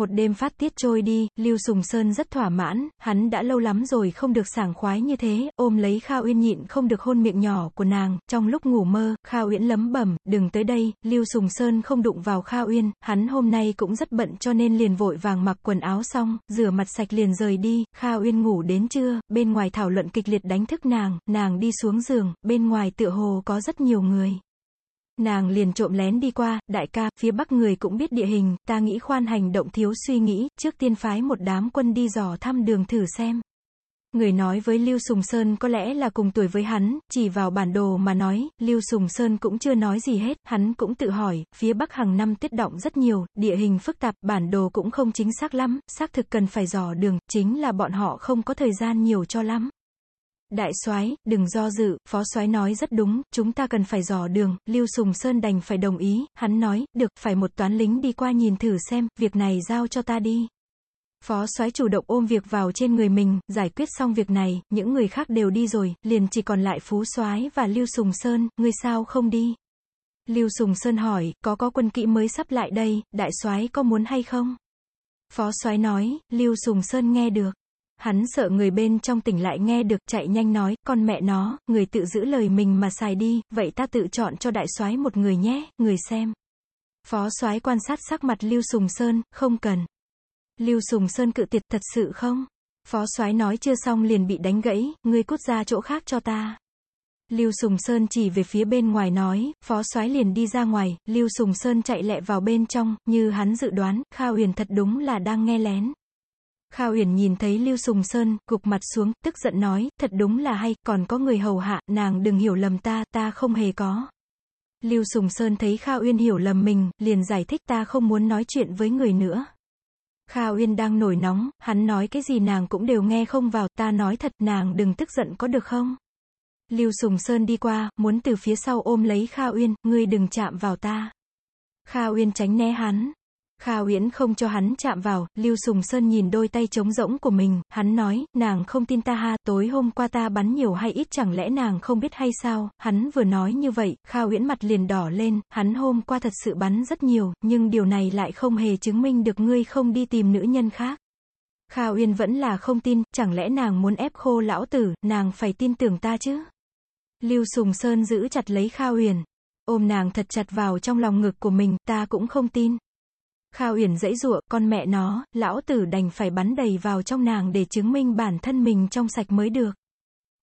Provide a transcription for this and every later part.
Một đêm phát tiết trôi đi, Lưu Sùng Sơn rất thỏa mãn, hắn đã lâu lắm rồi không được sảng khoái như thế, ôm lấy Kha Uyên nhịn không được hôn miệng nhỏ của nàng, trong lúc ngủ mơ, Kha Uyên lấm bẩm, đừng tới đây, Lưu Sùng Sơn không đụng vào Kha Uyên, hắn hôm nay cũng rất bận cho nên liền vội vàng mặc quần áo xong, rửa mặt sạch liền rời đi, Kha Uyên ngủ đến trưa, bên ngoài thảo luận kịch liệt đánh thức nàng, nàng đi xuống giường, bên ngoài tựa hồ có rất nhiều người. Nàng liền trộm lén đi qua, đại ca, phía bắc người cũng biết địa hình, ta nghĩ khoan hành động thiếu suy nghĩ, trước tiên phái một đám quân đi dò thăm đường thử xem. Người nói với Lưu Sùng Sơn có lẽ là cùng tuổi với hắn, chỉ vào bản đồ mà nói, Lưu Sùng Sơn cũng chưa nói gì hết, hắn cũng tự hỏi, phía Bắc hàng năm tiết động rất nhiều, địa hình phức tạp, bản đồ cũng không chính xác lắm, xác thực cần phải dò đường, chính là bọn họ không có thời gian nhiều cho lắm. Đại soái, đừng do dự, phó soái nói rất đúng, chúng ta cần phải dò đường, Lưu Sùng Sơn đành phải đồng ý, hắn nói, được, phải một toán lính đi qua nhìn thử xem, việc này giao cho ta đi. Phó soái chủ động ôm việc vào trên người mình, giải quyết xong việc này, những người khác đều đi rồi, liền chỉ còn lại Phú soái và Lưu Sùng Sơn, ngươi sao không đi? Lưu Sùng Sơn hỏi, có có quân kỵ mới sắp lại đây, đại soái có muốn hay không? Phó soái nói, Lưu Sùng Sơn nghe được. Hắn sợ người bên trong tỉnh lại nghe được, chạy nhanh nói, con mẹ nó, người tự giữ lời mình mà xài đi, vậy ta tự chọn cho đại soái một người nhé, người xem. Phó soái quan sát sắc mặt Lưu Sùng Sơn, không cần. Lưu Sùng Sơn cự tuyệt thật sự không? Phó soái nói chưa xong liền bị đánh gãy, ngươi cút ra chỗ khác cho ta. Lưu Sùng Sơn chỉ về phía bên ngoài nói, phó soái liền đi ra ngoài, Lưu Sùng Sơn chạy lẹ vào bên trong, như hắn dự đoán, Kha Huyền thật đúng là đang nghe lén. Kha Uyển nhìn thấy Lưu Sùng Sơn, gục mặt xuống, tức giận nói, thật đúng là hay, còn có người hầu hạ, nàng đừng hiểu lầm ta, ta không hề có. Lưu Sùng Sơn thấy Kha Uyên hiểu lầm mình, liền giải thích ta không muốn nói chuyện với người nữa. Kha Uyên đang nổi nóng, hắn nói cái gì nàng cũng đều nghe không vào, ta nói thật nàng đừng tức giận có được không? Lưu Sùng Sơn đi qua, muốn từ phía sau ôm lấy Kha Uyên, ngươi đừng chạm vào ta. Kha Uyên tránh né hắn. Kha Uyển không cho hắn chạm vào, Lưu Sùng Sơn nhìn đôi tay trống rỗng của mình, hắn nói, nàng không tin ta ha, tối hôm qua ta bắn nhiều hay ít chẳng lẽ nàng không biết hay sao, hắn vừa nói như vậy, Kha Uyển mặt liền đỏ lên, hắn hôm qua thật sự bắn rất nhiều, nhưng điều này lại không hề chứng minh được ngươi không đi tìm nữ nhân khác. Kha Uyên vẫn là không tin, chẳng lẽ nàng muốn ép khô lão tử, nàng phải tin tưởng ta chứ? Lưu Sùng Sơn giữ chặt lấy Kha Uyển, ôm nàng thật chặt vào trong lòng ngực của mình, ta cũng không tin. Kha Uyển dãy dụa, con mẹ nó, lão tử đành phải bắn đầy vào trong nàng để chứng minh bản thân mình trong sạch mới được.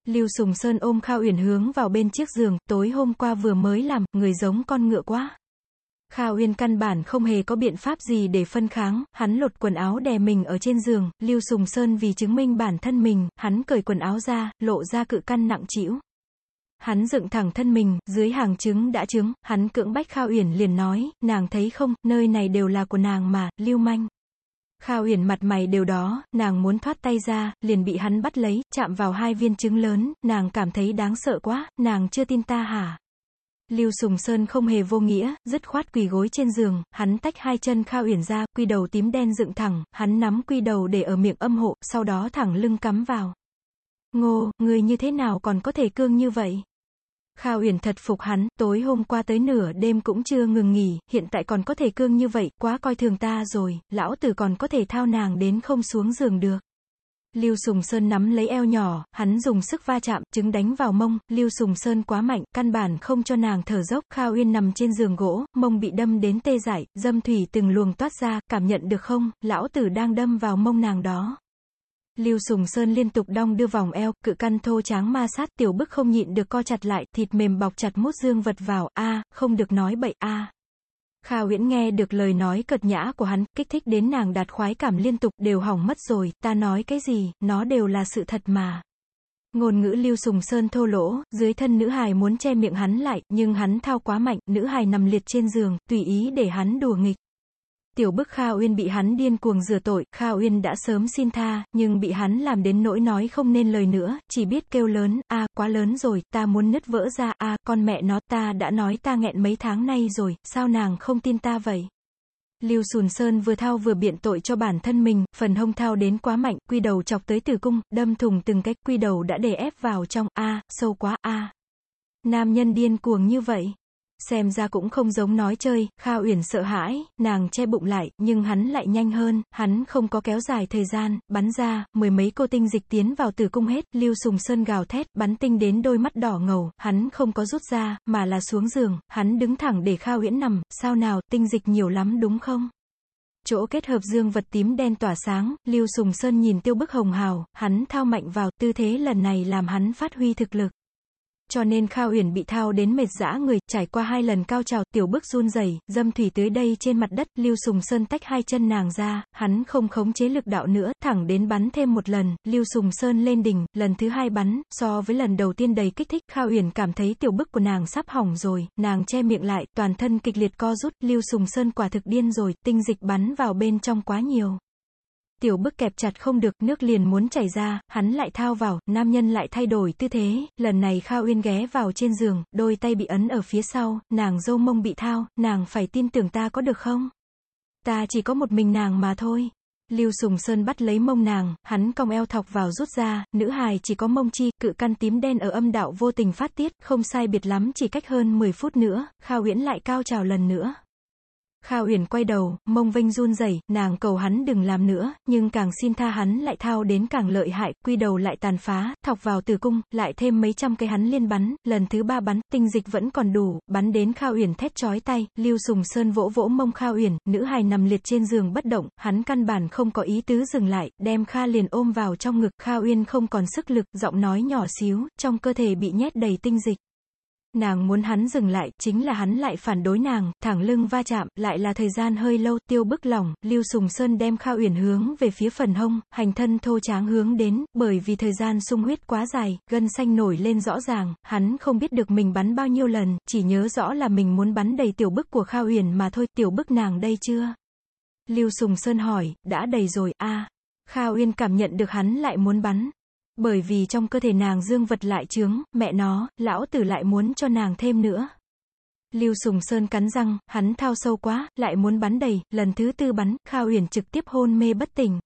Lưu Sùng Sơn ôm Kha Uyển hướng vào bên chiếc giường, tối hôm qua vừa mới làm, người giống con ngựa quá. Kha Uyên căn bản không hề có biện pháp gì để phân kháng, hắn lột quần áo đè mình ở trên giường, Lưu Sùng Sơn vì chứng minh bản thân mình, hắn cởi quần áo ra, lộ ra cự căn nặng trĩu. Hắn dựng thẳng thân mình, dưới hàng trứng đã trứng, hắn cưỡng bách Kha Uyển liền nói, nàng thấy không, nơi này đều là của nàng mà, lưu manh. Kha Uyển mặt mày đều đó, nàng muốn thoát tay ra, liền bị hắn bắt lấy, chạm vào hai viên trứng lớn, nàng cảm thấy đáng sợ quá, nàng chưa tin ta hả? Lưu Sùng Sơn không hề vô nghĩa, dứt khoát quỳ gối trên giường, hắn tách hai chân Kha Uyển ra, quy đầu tím đen dựng thẳng, hắn nắm quy đầu để ở miệng âm hộ, sau đó thẳng lưng cắm vào. Ngô, người như thế nào còn có thể cương như vậy? Kha Uyển thật phục hắn, tối hôm qua tới nửa đêm cũng chưa ngừng nghỉ, hiện tại còn có thể cương như vậy, quá coi thường ta rồi, lão tử còn có thể thao nàng đến không xuống giường được. Lưu Sùng Sơn nắm lấy eo nhỏ, hắn dùng sức va chạm, trứng đánh vào mông, Lưu Sùng Sơn quá mạnh, căn bản không cho nàng thở dốc, Kha Uyên nằm trên giường gỗ, mông bị đâm đến tê dại, dâm thủy từng luồng toát ra, cảm nhận được không, lão tử đang đâm vào mông nàng đó. Lưu Sùng Sơn liên tục đong đưa vòng eo, cự căn thô tráng ma sát tiểu bức không nhịn được co chặt lại, thịt mềm bọc chặt mút dương vật vào, a, không được nói bậy a. À. Kha Uyển nghe được lời nói cật nhã của hắn, kích thích đến nàng đạt khoái cảm liên tục, đều hỏng mất rồi, ta nói cái gì, nó đều là sự thật mà. Ngôn ngữ Lưu Sùng Sơn thô lỗ, dưới thân nữ hài muốn che miệng hắn lại, nhưng hắn thao quá mạnh, nữ hài nằm liệt trên giường, tùy ý để hắn đùa nghịch. Tiểu bức Kha Uyên bị hắn điên cuồng rửa tội, Kha Uyên đã sớm xin tha, nhưng bị hắn làm đến nỗi nói không nên lời nữa, chỉ biết kêu lớn, a quá lớn rồi, ta muốn nứt vỡ ra, a con mẹ nó, ta đã nói ta nghẹn mấy tháng nay rồi, sao nàng không tin ta vậy? Lưu Sùn Sơn vừa thao vừa biện tội cho bản thân mình, phần hông thao đến quá mạnh, quy đầu chọc tới tử cung, đâm thùng từng cách, quy đầu đã để ép vào trong, a sâu quá, a Nam nhân điên cuồng như vậy. Xem ra cũng không giống nói chơi, Kha Uyển sợ hãi, nàng che bụng lại, nhưng hắn lại nhanh hơn, hắn không có kéo dài thời gian, bắn ra, mười mấy cô tinh dịch tiến vào tử cung hết, Lưu Sùng Sơn gào thét, bắn tinh đến đôi mắt đỏ ngầu, hắn không có rút ra, mà là xuống giường, hắn đứng thẳng để Kha Uyển nằm, sao nào, tinh dịch nhiều lắm đúng không? chỗ kết hợp dương vật tím đen tỏa sáng, Lưu Sùng Sơn nhìn tiêu bức hồng hào, hắn thao mạnh vào, tư thế lần này làm hắn phát huy thực lực. Cho nên Kha Uyển bị thao đến mệt dã người, trải qua hai lần cao trào, tiểu bức run rẩy, dâm thủy tưới đây trên mặt đất, Lưu Sùng Sơn tách hai chân nàng ra, hắn không khống chế lực đạo nữa, thẳng đến bắn thêm một lần, Lưu Sùng Sơn lên đỉnh, lần thứ hai bắn, so với lần đầu tiên đầy kích thích, Kha Uyển cảm thấy tiểu bức của nàng sắp hỏng rồi, nàng che miệng lại, toàn thân kịch liệt co rút, Lưu Sùng Sơn quả thực điên rồi, tinh dịch bắn vào bên trong quá nhiều. Tiểu bức kẹp chặt không được, nước liền muốn chảy ra, hắn lại thao vào, nam nhân lại thay đổi tư thế, lần này kha Uyên ghé vào trên giường, đôi tay bị ấn ở phía sau, nàng dâu mông bị thao, nàng phải tin tưởng ta có được không? Ta chỉ có một mình nàng mà thôi. Lưu Sùng Sơn bắt lấy mông nàng, hắn cong eo thọc vào rút ra, nữ hài chỉ có mông chi, cự căn tím đen ở âm đạo vô tình phát tiết, không sai biệt lắm chỉ cách hơn 10 phút nữa, kha Uyển lại cao trào lần nữa. Kha Uyển quay đầu, mông vênh run rẩy, nàng cầu hắn đừng làm nữa, nhưng càng xin tha hắn lại thao đến càng lợi hại, quy đầu lại tàn phá, thọc vào tử cung, lại thêm mấy trăm cây hắn liên bắn, lần thứ ba bắn, tinh dịch vẫn còn đủ, bắn đến Kha Uyển thét chói tay, Lưu Sùng Sơn vỗ vỗ mông Kha Uyển, nữ hài nằm liệt trên giường bất động, hắn căn bản không có ý tứ dừng lại, đem Kha liền ôm vào trong ngực, Kha Uyển không còn sức lực, giọng nói nhỏ xíu, trong cơ thể bị nhét đầy tinh dịch. Nàng muốn hắn dừng lại, chính là hắn lại phản đối nàng, thẳng lưng va chạm, lại là thời gian hơi lâu, tiêu bức lòng Lưu Sùng Sơn đem Kha Uyển hướng về phía phần hông, hành thân thô tráng hướng đến, bởi vì thời gian sung huyết quá dài, gân xanh nổi lên rõ ràng, hắn không biết được mình bắn bao nhiêu lần, chỉ nhớ rõ là mình muốn bắn đầy tiểu bức của Kha Uyển mà thôi, tiểu bức nàng đây chưa? Lưu Sùng Sơn hỏi, đã đầy rồi, a Kha Uyên cảm nhận được hắn lại muốn bắn, bởi vì trong cơ thể nàng dương vật lại trướng, mẹ nó, lão tử lại muốn cho nàng thêm nữa. Lưu Sùng Sơn cắn răng, hắn thao sâu quá, lại muốn bắn đầy, lần thứ tư bắn, Kha Uyển trực tiếp hôn mê bất tỉnh.